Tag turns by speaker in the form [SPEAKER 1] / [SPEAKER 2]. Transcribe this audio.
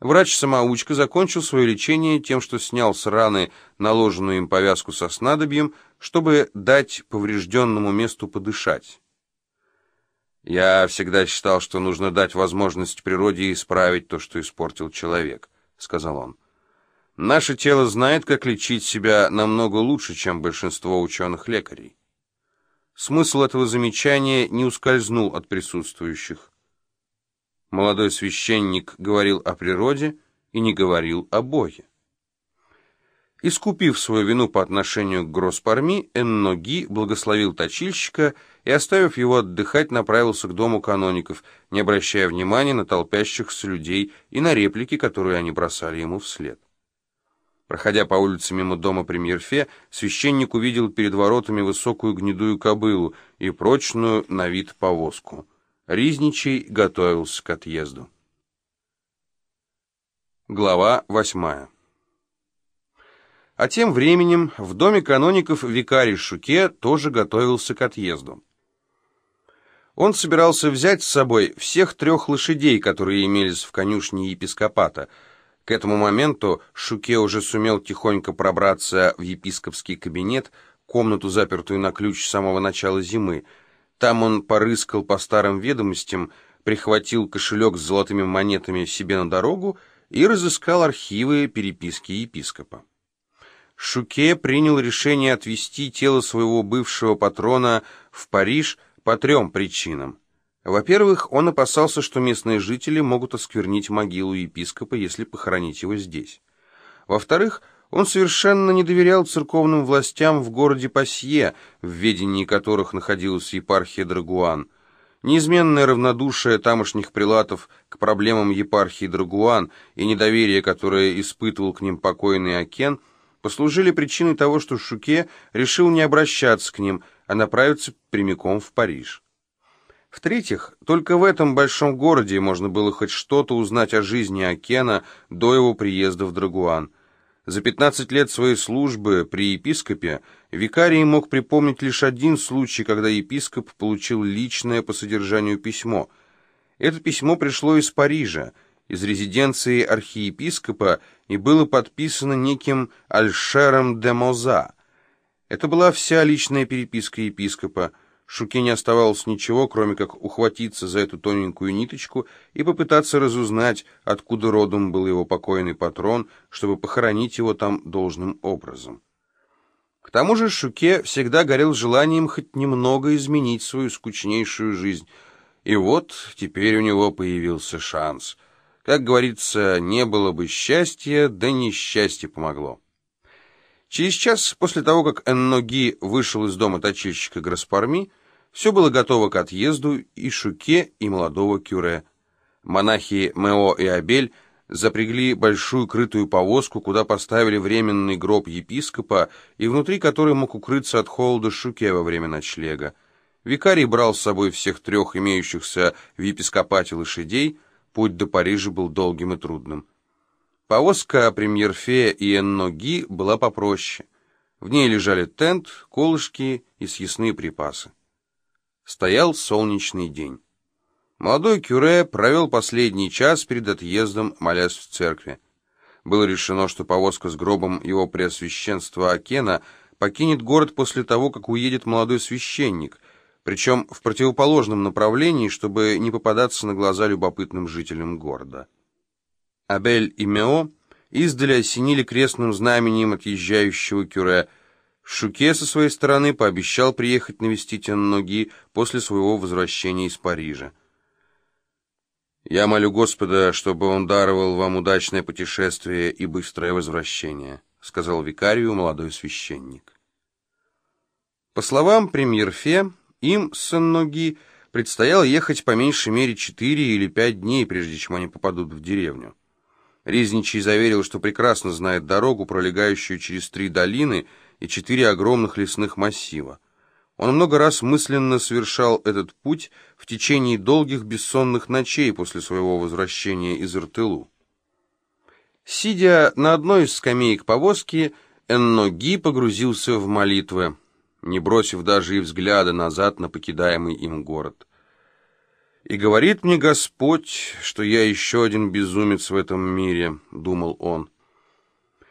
[SPEAKER 1] Врач-самоучка закончил свое лечение тем, что снял с раны наложенную им повязку со снадобьем, чтобы дать поврежденному месту подышать. «Я всегда считал, что нужно дать возможность природе исправить то, что испортил человек», — сказал он. «Наше тело знает, как лечить себя намного лучше, чем большинство ученых-лекарей». Смысл этого замечания не ускользнул от присутствующих. Молодой священник говорил о природе и не говорил о Боге. Искупив свою вину по отношению к Гроспарми, Энноги благословил точильщика и, оставив его отдыхать, направился к дому каноников, не обращая внимания на толпящихся людей и на реплики, которые они бросали ему вслед. Проходя по улице мимо дома премьер-фе, священник увидел перед воротами высокую гнедую кобылу и прочную на вид повозку. Ризничий готовился к отъезду. Глава восьмая А тем временем в доме каноников викарий Шуке тоже готовился к отъезду. Он собирался взять с собой всех трех лошадей, которые имелись в конюшне епископата. К этому моменту Шуке уже сумел тихонько пробраться в епископский кабинет, комнату, запертую на ключ с самого начала зимы, там он порыскал по старым ведомостям, прихватил кошелек с золотыми монетами себе на дорогу и разыскал архивы переписки епископа. Шуке принял решение отвезти тело своего бывшего патрона в Париж по трем причинам. Во-первых, он опасался, что местные жители могут осквернить могилу епископа, если похоронить его здесь. Во-вторых, он совершенно не доверял церковным властям в городе Пасье, в ведении которых находилась епархия Драгуан. Неизменное равнодушие тамошних прилатов к проблемам епархии Драгуан и недоверие, которое испытывал к ним покойный Акен, послужили причиной того, что Шуке решил не обращаться к ним, а направиться прямиком в Париж. В-третьих, только в этом большом городе можно было хоть что-то узнать о жизни Акена до его приезда в Драгуан – за 15 лет своей службы при епископе викарий мог припомнить лишь один случай, когда епископ получил личное по содержанию письмо. Это письмо пришло из Парижа, из резиденции архиепископа, и было подписано неким Альшером де Моза. Это была вся личная переписка епископа, Шуке не оставалось ничего, кроме как ухватиться за эту тоненькую ниточку и попытаться разузнать, откуда родом был его покойный патрон, чтобы похоронить его там должным образом. К тому же Шуке всегда горел желанием хоть немного изменить свою скучнейшую жизнь, и вот теперь у него появился шанс. Как говорится, не было бы счастья, да несчастье помогло. Через час после того, как Энноги вышел из дома точильщика Граспарми, все было готово к отъезду и Шуке, и молодого Кюре. Монахи Мео и Абель запрягли большую крытую повозку, куда поставили временный гроб епископа, и внутри которой мог укрыться от холода Шуке во время ночлега. Викарий брал с собой всех трех имеющихся в епископате лошадей, путь до Парижа был долгим и трудным. Повозка премьер-фея и Энноги была попроще. В ней лежали тент, колышки и съестные припасы. Стоял солнечный день. Молодой Кюре провел последний час перед отъездом, молясь в церкви. Было решено, что повозка с гробом его преосвященства Акена покинет город после того, как уедет молодой священник, причем в противоположном направлении, чтобы не попадаться на глаза любопытным жителям города. Абель и Мео издали осенили крестным знамением отъезжающего Кюре – Шуке со своей стороны пообещал приехать навестить Анноги после своего возвращения из Парижа. «Я молю Господа, чтобы он даровал вам удачное путешествие и быстрое возвращение», сказал викарию молодой священник. По словам премьер-фе, им с Анноги предстояло ехать по меньшей мере четыре или пять дней, прежде чем они попадут в деревню. Ризничий заверил, что прекрасно знает дорогу, пролегающую через три долины, и четыре огромных лесных массива. Он много раз мысленно совершал этот путь в течение долгих бессонных ночей после своего возвращения из Иртылу. Сидя на одной из скамеек повозки, Энноги погрузился в молитвы, не бросив даже и взгляда назад на покидаемый им город. «И говорит мне Господь, что я еще один безумец в этом мире», — думал он.